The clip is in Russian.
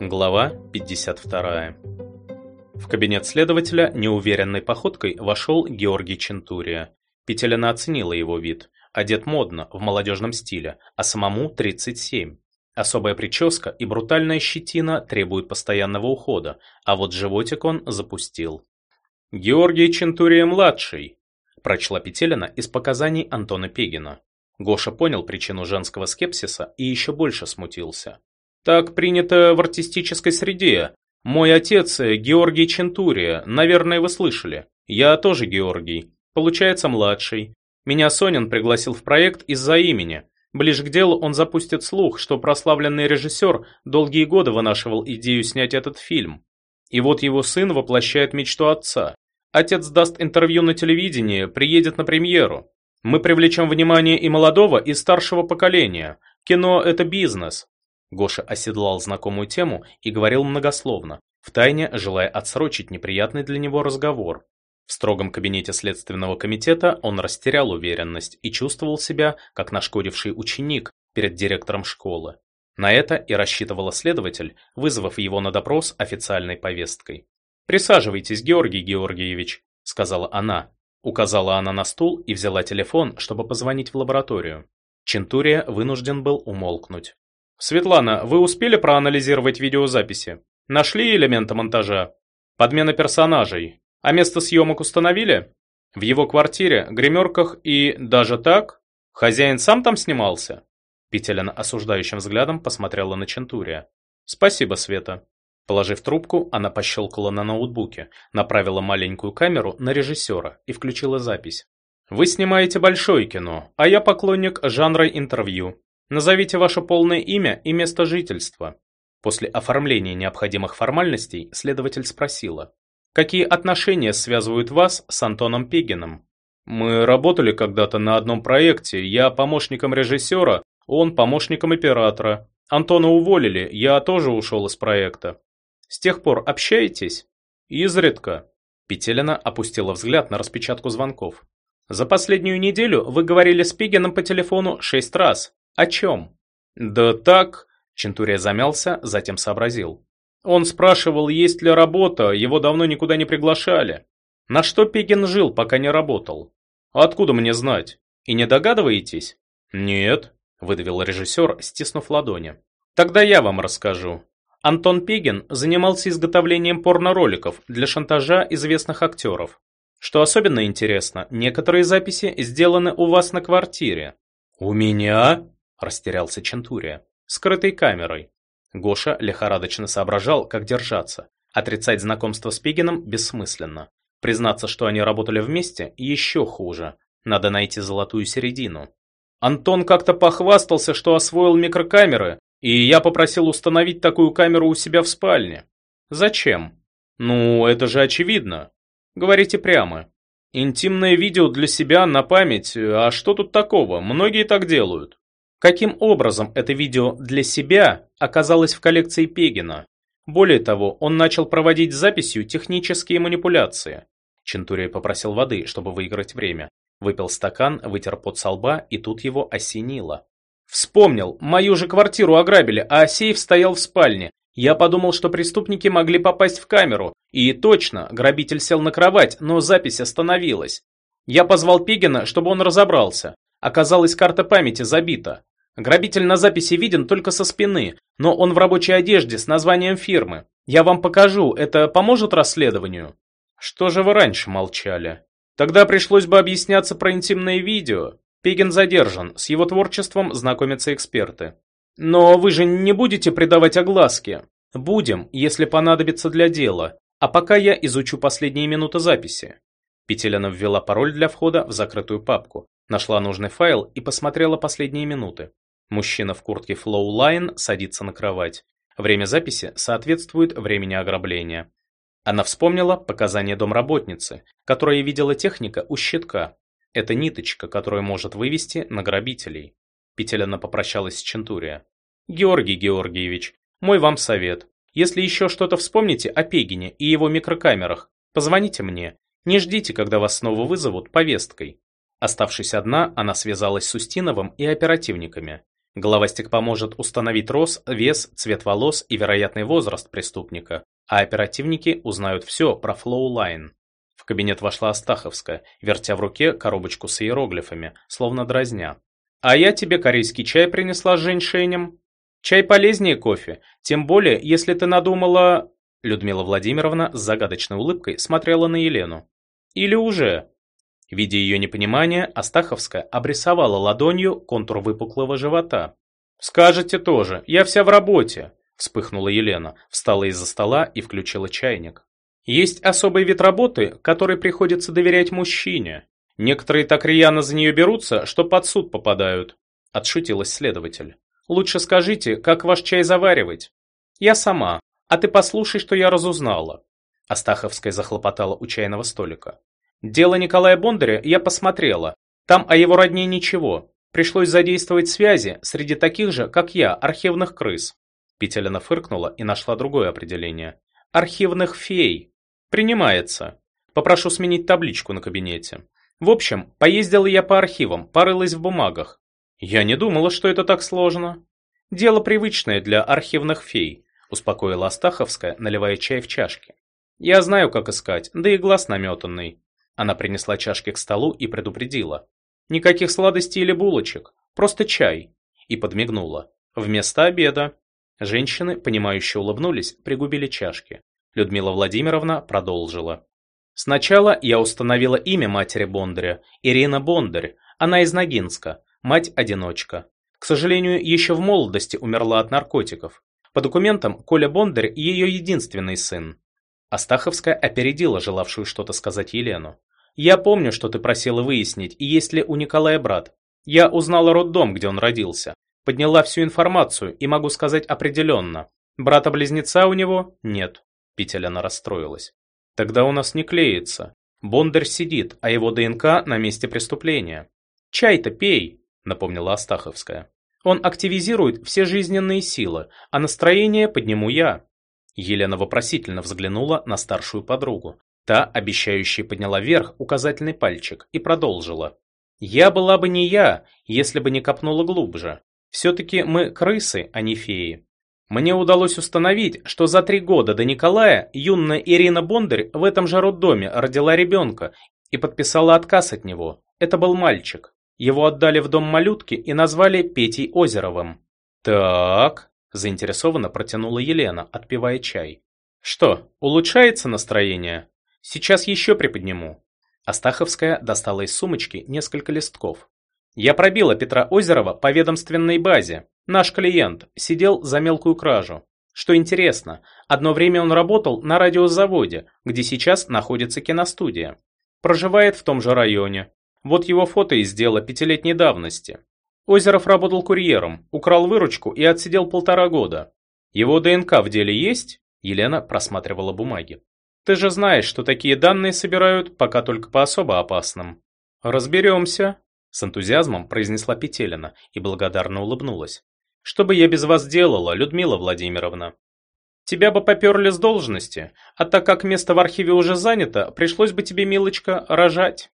Глава 52. В кабинет следователя неуверенной походкой вошел Георгий Чентурия. Петелина оценила его вид. Одет модно, в молодежном стиле, а самому 37. Особая прическа и брутальная щетина требуют постоянного ухода, а вот животик он запустил. «Георгий Чентурия-младший», – прочла Петелина из показаний Антона Пегина. Гоша понял причину женского скепсиса и еще больше смутился. Так принято в артистической среде. Мой отец Георгий Чентурия, наверное, вы слышали. Я тоже Георгий. Получается, младший. Меня Сонин пригласил в проект из-за имени. Ближе к делу он запустит слух, что прославленный режиссер долгие годы вынашивал идею снять этот фильм. И вот его сын воплощает мечту отца. Отец даст интервью на телевидении, приедет на премьеру. Мы привлечем внимание и молодого, и старшего поколения. Кино – это бизнес. Гоша оседлал знакомую тему и говорил многословно, втайне желая отсрочить неприятный для него разговор. В строгом кабинете следственного комитета он растерял уверенность и чувствовал себя, как нашкодивший ученик перед директором школы. На это и рассчитывала следователь, вызвав его на допрос официальной повесткой. «Присаживайтесь, Георгий Георгиевич», — сказала она. Указала она на стул и взяла телефон, чтобы позвонить в лабораторию. Чентурия вынужден был умолкнуть. Светлана, вы успели проанализировать видеозаписи? Нашли элементы монтажа? Подмена персонажей? А место съемок установили? В его квартире, гримерках и даже так? Хозяин сам там снимался? Петелина осуждающим взглядом посмотрела на Чентурия. «Спасибо, Света». Положив трубку, она пощелкала на ноутбуке, направила маленькую камеру на режиссера и включила запись. «Вы снимаете большое кино, а я поклонник жанра интервью. Назовите ваше полное имя и место жительства. После оформления необходимых формальностей следователь спросила. Какие отношения связывают вас с Антоном Пегиным? Мы работали когда-то на одном проекте, я помощником режиссера, он помощником оператора. Антона уволили, я тоже ушел из проекта. С тех пор общаетесь? Изредка. Петелина опустила взгляд на распечатку звонков. За последнюю неделю вы говорили с Пегиным по телефону шесть раз. «О чем?» «Да так...» Чентурия замялся, затем сообразил. Он спрашивал, есть ли работа, его давно никуда не приглашали. На что Пегин жил, пока не работал? Откуда мне знать? И не догадываетесь? Нет, выдавил режиссер, стиснув ладони. Тогда я вам расскажу. Антон Пегин занимался изготовлением порно-роликов для шантажа известных актеров. Что особенно интересно, некоторые записи сделаны у вас на квартире. «У меня?» Растерялся Чентурия. Скрытой камерой. Гоша лихорадочно соображал, как держаться. Отрицать знакомство с Пигином бессмысленно. Признаться, что они работали вместе, еще хуже. Надо найти золотую середину. Антон как-то похвастался, что освоил микрокамеры, и я попросил установить такую камеру у себя в спальне. Зачем? Ну, это же очевидно. Говорите прямо. Интимное видео для себя на память, а что тут такого? Многие так делают. Каким образом это видео для себя оказалось в коллекции Пегина? Более того, он начал проводить записью технические манипуляции. Чентурия попросил воды, чтобы выиграть время. Выпил стакан, вытер пот со лба, и тут его осенило. Вспомнил, мою же квартиру ограбили, а сейф стоял в спальне. Я подумал, что преступники могли попасть в камеру. И точно, грабитель сел на кровать, но запись остановилась. Я позвал Пегина, чтобы он разобрался. Оказалось, карта памяти забита. Грабитель на записи виден только со спины, но он в рабочей одежде с названием фирмы. Я вам покажу, это поможет расследованию? Что же вы раньше молчали? Тогда пришлось бы объясняться про интимное видео. Пегин задержан, с его творчеством знакомятся эксперты. Но вы же не будете придавать огласке. Будем, если понадобится для дела. А пока я изучу последние минуты записи. Петелина ввела пароль для входа в закрытую папку, нашла нужный файл и посмотрела последние минуты. Мужчина в куртке Flow Line садится на кровать. Время записи соответствует времени ограбления. Она вспомнила показания домработницы, которая видела техника у щитка. Это ниточка, которая может вывести на грабителей. Петелина попрощалась с Чентурия. «Георгий Георгиевич, мой вам совет. Если еще что-то вспомните о Пегине и его микрокамерах, позвоните мне. Не ждите, когда вас снова вызовут повесткой». Оставшись одна, она связалась с Устиновым и оперативниками. Головастик поможет установить рост, вес, цвет волос и вероятный возраст преступника, а оперативники узнают все про флоу-лайн. В кабинет вошла Астаховская, вертя в руке коробочку с иероглифами, словно дразня. «А я тебе корейский чай принесла с женьшенем. Чай полезнее кофе, тем более, если ты надумала...» Людмила Владимировна с загадочной улыбкой смотрела на Елену. «Или уже?» Видя ее непонимание, Астаховская обрисовала ладонью контур выпуклого живота. «Скажете тоже, я вся в работе», – вспыхнула Елена, встала из-за стола и включила чайник. «Есть особый вид работы, который приходится доверять мужчине. Некоторые так рьяно за нее берутся, что под суд попадают», – отшутилась следователь. «Лучше скажите, как ваш чай заваривать?» «Я сама, а ты послушай, что я разузнала». Астаховская захлопотала у чайного столика. Дело Николая Бондаря я посмотрела. Там о его родне ничего. Пришлось задействовать связи среди таких же, как я, архивных крыс. Петелина фыркнула и нашла другое определение. Архивных фей. Принимается. Попрошу сменить табличку на кабинете. В общем, поездила я по архивам, порылась в бумагах. Я не думала, что это так сложно. Дело привычное для архивных фей, успокоила Астаховская, наливая чай в чашки. Я знаю, как искать, да и глаз наметанный. Она принесла чашки к столу и предупредила. «Никаких сладостей или булочек, просто чай». И подмигнула. «Вместо обеда». Женщины, понимающе улыбнулись, пригубили чашки. Людмила Владимировна продолжила. «Сначала я установила имя матери Бондаря, Ирина Бондарь. Она из Ногинска, мать-одиночка. К сожалению, еще в молодости умерла от наркотиков. По документам, Коля Бондарь – ее единственный сын. Астаховская опередила желавшую что-то сказать Елену. Я помню, что ты просила выяснить, есть ли у Николая брат. Я узнала роддом, где он родился. Подняла всю информацию и могу сказать определенно. Брата-близнеца у него нет. Петеляна расстроилась. Тогда у нас не клеится. Бондарь сидит, а его ДНК на месте преступления. Чай-то пей, напомнила Астаховская. Он активизирует все жизненные силы, а настроение подниму я. Елена вопросительно взглянула на старшую подругу. Та, обещающая, подняла вверх указательный пальчик и продолжила. «Я была бы не я, если бы не копнула глубже. Все-таки мы крысы, а не феи. Мне удалось установить, что за три года до Николая юная Ирина Бондарь в этом же роддоме родила ребенка и подписала отказ от него. Это был мальчик. Его отдали в дом малютки и назвали Петей Озеровым. «Так», – заинтересованно протянула Елена, отпивая чай. «Что, улучшается настроение?» Сейчас еще приподниму. Астаховская достала из сумочки несколько листков. Я пробила Петра Озерова по ведомственной базе. Наш клиент сидел за мелкую кражу. Что интересно, одно время он работал на радиозаводе, где сейчас находится киностудия. Проживает в том же районе. Вот его фото из дела пятилетней давности. Озеров работал курьером, украл выручку и отсидел полтора года. Его ДНК в деле есть? Елена просматривала бумаги. Ты же знаешь, что такие данные собирают пока только по особо опасным. Разберемся, с энтузиазмом произнесла Петелина и благодарно улыбнулась. Что бы я без вас делала, Людмила Владимировна? Тебя бы поперли с должности, а так как место в архиве уже занято, пришлось бы тебе, милочка, рожать.